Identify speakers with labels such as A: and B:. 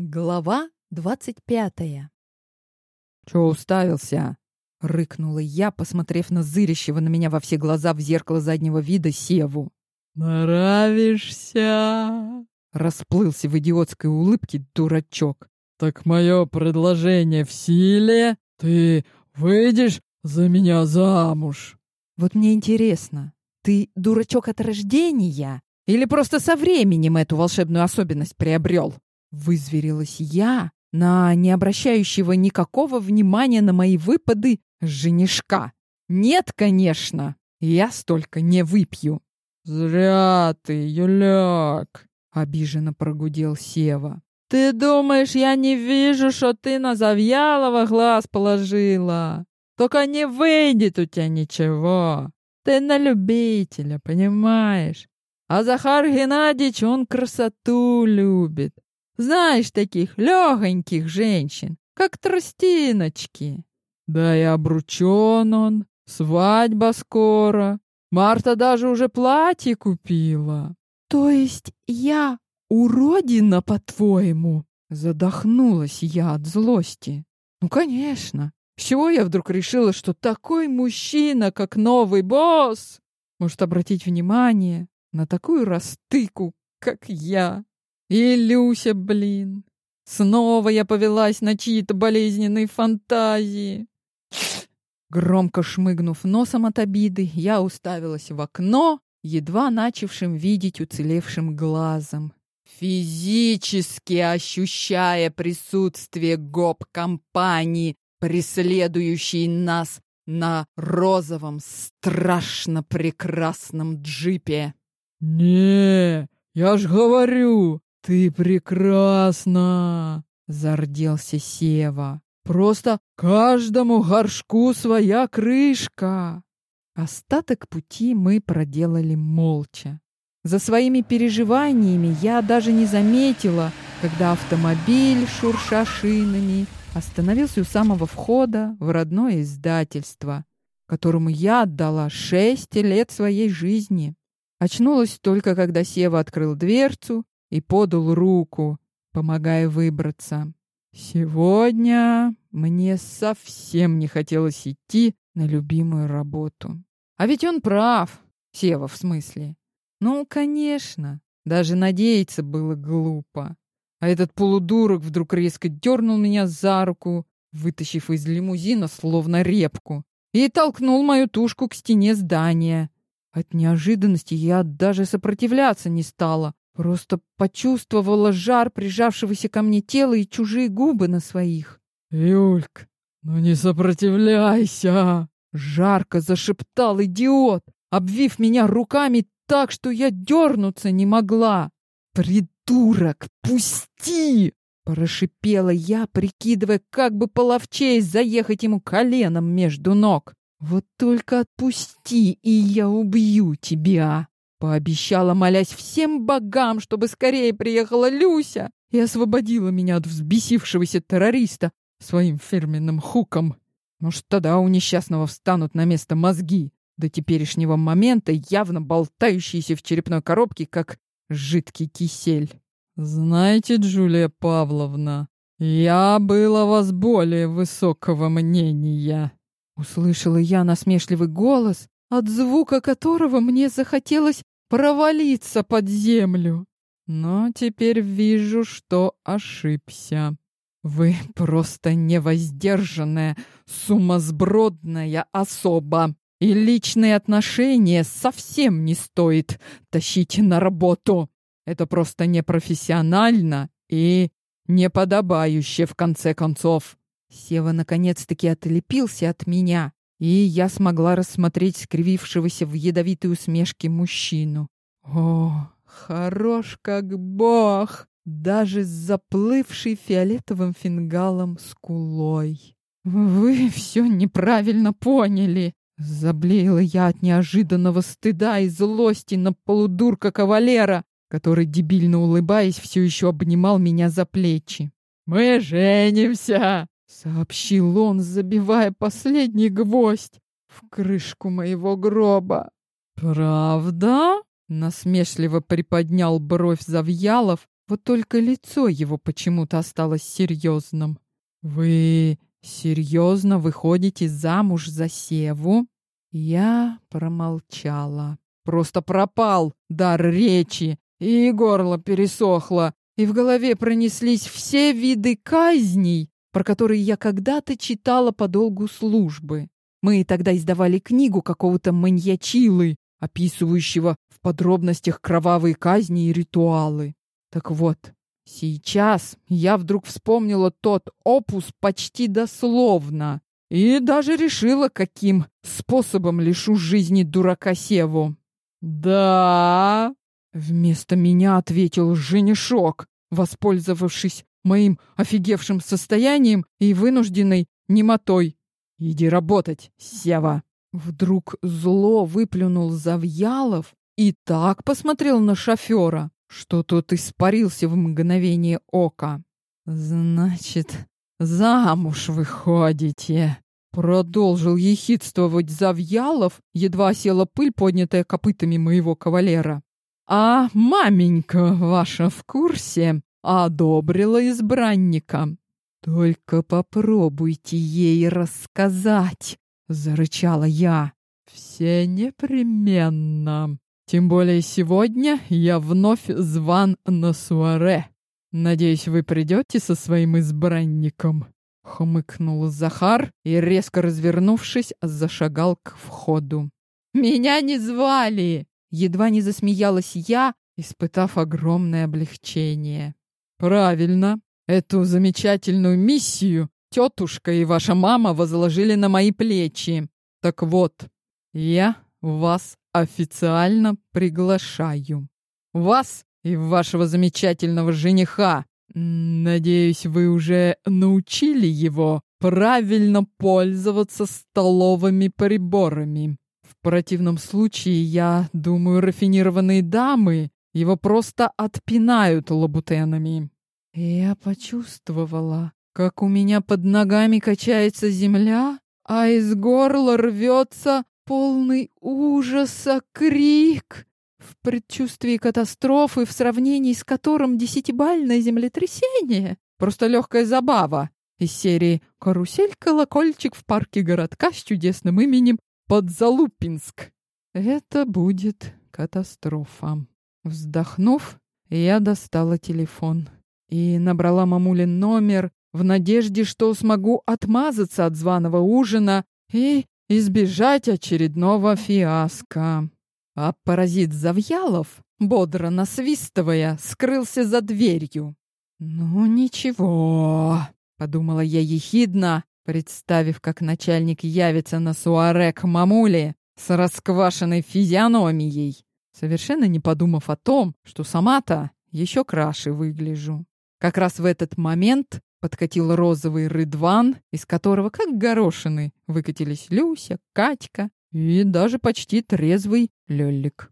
A: Глава двадцать пятая.
B: «Чё уставился?» — рыкнула я, посмотрев на зырящего на меня во все глаза в зеркало заднего вида Севу.
C: «Нравишься?»
B: — расплылся в идиотской улыбке дурачок.
C: «Так мое предложение в силе? Ты выйдешь за меня замуж?»
B: «Вот мне интересно, ты дурачок от рождения или просто со временем эту волшебную особенность приобрел?» Вызверилась я на не обращающего никакого внимания на мои выпады женишка. Нет, конечно, я столько не выпью.
C: «Зря ты, Юляк!»
B: — обиженно прогудел Сева.
C: «Ты думаешь, я не вижу, что ты на Завьялова глаз положила? Только не выйдет у тебя ничего. Ты на любителя, понимаешь? А Захар Геннадьевич, он красоту любит. Знаешь таких легоньких женщин, как тростиночки. Да и обручен он, свадьба скоро. Марта даже уже платье купила.
B: То есть я уродина, по-твоему? Задохнулась я от злости. Ну, конечно. С чего я вдруг решила, что такой мужчина, как новый босс, может обратить внимание на такую растыку, как я? И Люся, блин. Снова я повелась на чьи-то болезненные фантазии. Громко шмыгнув носом от обиды, я уставилась в окно, едва начавшим видеть уцелевшим глазом, физически ощущая присутствие гоп-компании, преследующей нас на розовом, страшно прекрасном джипе.
C: «Не, я ж говорю, «Ты прекрасна!» — зарделся Сева. «Просто каждому горшку своя крышка!»
B: Остаток пути мы проделали молча. За своими переживаниями я даже не заметила, когда автомобиль, шурша шинами, остановился у самого входа в родное издательство, которому я отдала шесть лет своей жизни. Очнулась только, когда Сева открыл дверцу и подал руку, помогая выбраться. Сегодня мне совсем не хотелось идти на любимую работу. А ведь он прав, Сева в смысле. Ну, конечно, даже надеяться было глупо. А этот полудурок вдруг резко дернул меня за руку, вытащив из лимузина словно репку, и толкнул мою тушку к стене здания. От неожиданности я даже сопротивляться не стала, Просто почувствовала жар прижавшегося ко мне тела и чужие губы на своих.
C: «Юльк, ну не сопротивляйся!»
B: Жарко зашептал идиот, обвив меня руками так, что я дернуться не могла. «Придурок, пусти!» Прошипела я, прикидывая, как бы половчей заехать ему коленом между ног. «Вот только отпусти, и я убью тебя!» Пообещала, молясь всем богам, чтобы скорее приехала Люся и освободила меня от взбесившегося террориста своим фирменным хуком. Может, тогда у несчастного встанут на место мозги, до теперешнего момента явно болтающиеся в черепной коробке, как жидкий кисель.
C: «Знаете, Джулия Павловна, я была вас более высокого мнения», —
B: услышала я насмешливый голос, от звука которого мне захотелось провалиться под землю. Но теперь вижу, что ошибся. Вы просто невоздержанная, сумасбродная особа. И личные отношения совсем не стоит тащить на работу. Это просто непрофессионально и неподобающе, в конце концов. Сева наконец-таки отлепился от меня и я смогла рассмотреть скривившегося в ядовитой усмешке мужчину. О, хорош как бог! Даже с заплывшей фиолетовым фингалом скулой. «Вы все неправильно поняли!» Заблеяла я от неожиданного стыда и злости на полудурка кавалера, который, дебильно улыбаясь, все еще обнимал меня за плечи.
C: «Мы женимся!»
B: Сообщил он, забивая последний гвоздь в крышку моего гроба.
C: «Правда?»
B: Насмешливо приподнял бровь Завьялов, Вот только лицо его почему-то осталось серьезным. «Вы серьезно выходите замуж за Севу?» Я промолчала. Просто пропал дар речи, и горло пересохло, и в голове пронеслись все виды казней, про которые я когда-то читала по долгу службы. Мы тогда издавали книгу какого-то маньячилы, описывающего в подробностях кровавые казни и ритуалы. Так вот, сейчас я вдруг вспомнила тот опус почти дословно и даже решила, каким способом лишу жизни дурака Севу. «Да!» — вместо меня ответил женишок, воспользовавшись моим офигевшим состоянием и вынужденной немотой. «Иди работать, Сева!» Вдруг зло выплюнул Завьялов и так посмотрел на шофера, что тот испарился в мгновение ока. «Значит, замуж выходите?» Продолжил ехидствовать Завьялов, едва села пыль, поднятая копытами моего кавалера. «А маменька ваша в курсе одобрила избранника. Только попробуйте ей рассказать, зарычала я. Все непременно. Тем более сегодня я вновь зван на суаре. Надеюсь, вы придете со своим избранником. Хмыкнул Захар и, резко развернувшись, зашагал к входу. «Меня не звали!» Едва не засмеялась я, испытав огромное облегчение. «Правильно. Эту замечательную миссию тетушка и ваша мама возложили на мои плечи. Так вот, я вас официально приглашаю. Вас и вашего замечательного жениха. Надеюсь, вы уже научили его правильно пользоваться столовыми приборами. В противном случае, я думаю, рафинированные дамы его просто отпинают лабутенами. Я почувствовала, как у меня под ногами качается земля, а из горла рвется полный ужаса крик, в предчувствии катастрофы, в сравнении с которым десятибальное землетрясение — просто легкая забава из серии «Карусель-колокольчик в парке городка с чудесным именем Подзалупинск». Это будет катастрофа. Вздохнув, я достала телефон и набрала мамулин номер в надежде, что смогу отмазаться от званого ужина и избежать очередного фиаско. А паразит Завьялов, бодро насвистывая, скрылся за дверью. «Ну ничего», — подумала я ехидно, представив, как начальник явится на суаре к мамуле с расквашенной физиономией совершенно не подумав о том, что сама-то еще краше выгляжу. Как раз в этот момент подкатил розовый рыдван, из которого, как горошины, выкатились Люся, Катька и даже почти трезвый Лёлик.